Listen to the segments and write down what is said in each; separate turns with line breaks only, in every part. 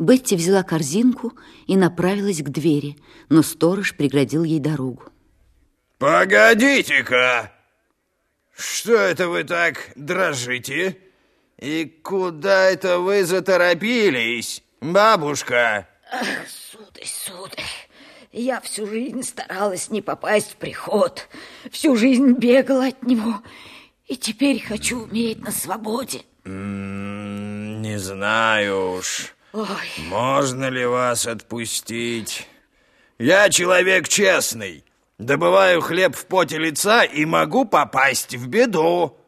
Бетти взяла корзинку и направилась к двери, но сторож преградил ей дорогу.
Погодите-ка! Что это вы так дрожите? И куда это вы заторопились, бабушка?
Ах, сударь, сударь, я всю жизнь старалась не попасть в приход, всю жизнь бегала от него, и теперь хочу умереть на свободе.
М -м, не знаю уж,
Ой.
можно ли вас отпустить. Я человек честный, добываю хлеб в поте лица и могу попасть в беду,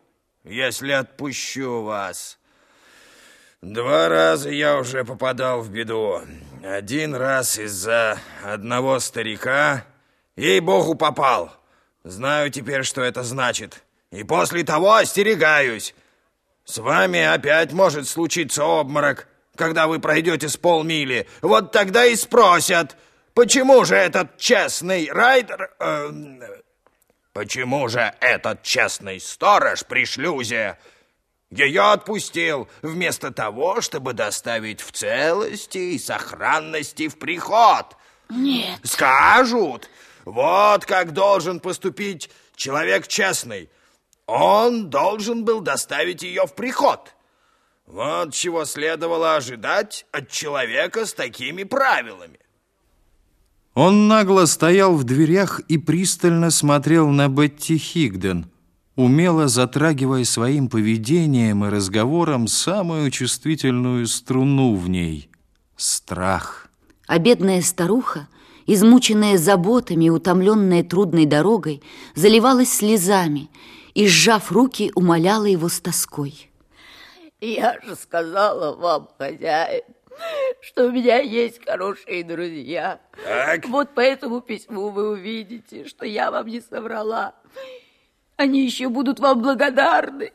если отпущу вас. Два раза я уже попадал в беду. Один раз из-за одного старика, ей-богу, попал. Знаю теперь, что это значит. И после того остерегаюсь. С вами опять может случиться обморок, когда вы пройдете с полмили. Вот тогда и спросят, почему же этот честный райдер... Э, почему же этот честный сторож при шлюзе ее отпустил вместо того, чтобы доставить в целости и сохранности в приход.
Нет.
Скажут, вот как должен поступить человек честный. Он должен был доставить ее в приход. Вот чего следовало ожидать от человека с такими правилами.
Он нагло стоял в дверях и пристально смотрел на Бетти Хигден, умело затрагивая своим поведением и разговором самую чувствительную струну в ней — страх.
А бедная старуха, измученная заботами и утомленная трудной дорогой, заливалась слезами и, сжав руки, умоляла его с тоской.
Я же сказала вам, хозяин, что у меня есть хорошие друзья.
Так.
Вот по этому письму вы увидите, что я вам не соврала. Они еще будут вам благодарны.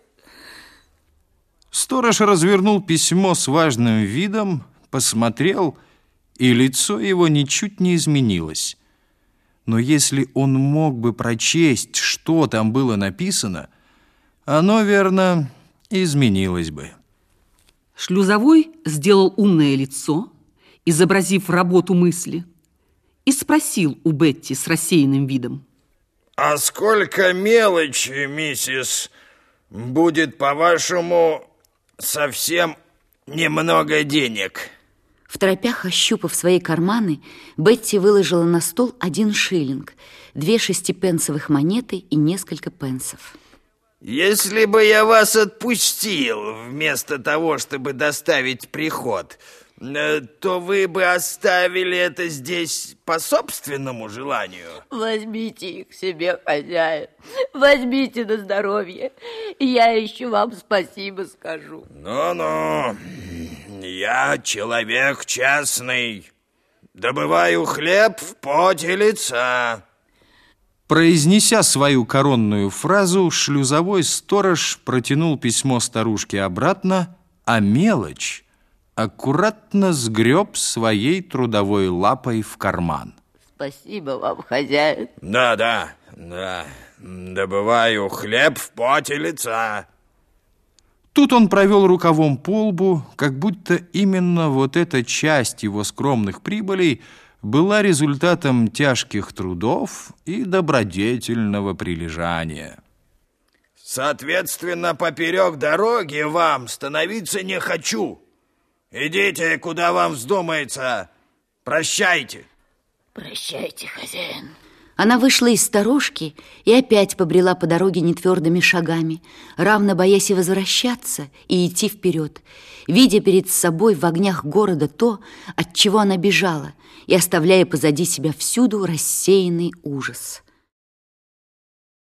Сторож развернул письмо с важным видом, посмотрел, и лицо его ничуть не изменилось. Но если он мог бы прочесть, что там было написано, оно, верно, изменилось бы.
Шлюзовой сделал умное лицо, изобразив работу мысли, и спросил у Бетти с рассеянным видом.
А сколько мелочи, миссис, будет, по-вашему, совсем немного денег?
В торопях, ощупав свои карманы, Бетти выложила на стол один шиллинг, две шестипенсовых монеты и несколько пенсов.
Если бы я вас отпустил вместо того, чтобы доставить приход, э, то вы бы оставили это здесь по собственному желанию.
Возьмите их себе, хозяин. Возьмите на здоровье. Я еще вам спасибо скажу.
Ну-ну, я человек честный. Добываю хлеб в поте лица.
Произнеся свою коронную фразу, шлюзовой сторож протянул письмо старушке обратно, а мелочь аккуратно сгреб своей трудовой лапой в карман.
Спасибо вам, хозяин.
Да, да, да. Добываю хлеб в поте лица.
Тут он провел рукавом по лбу, как будто именно вот эта часть его скромных прибылей – была результатом тяжких трудов и добродетельного прилежания.
Соответственно, поперек дороги вам становиться не хочу. Идите, куда вам вздумается. Прощайте.
Прощайте, хозяин.
Она вышла из сторожки и опять побрела по дороге нетвердыми шагами, равно боясь и возвращаться, и идти вперед, видя перед собой в огнях города то, от чего она бежала, и оставляя позади себя всюду рассеянный ужас.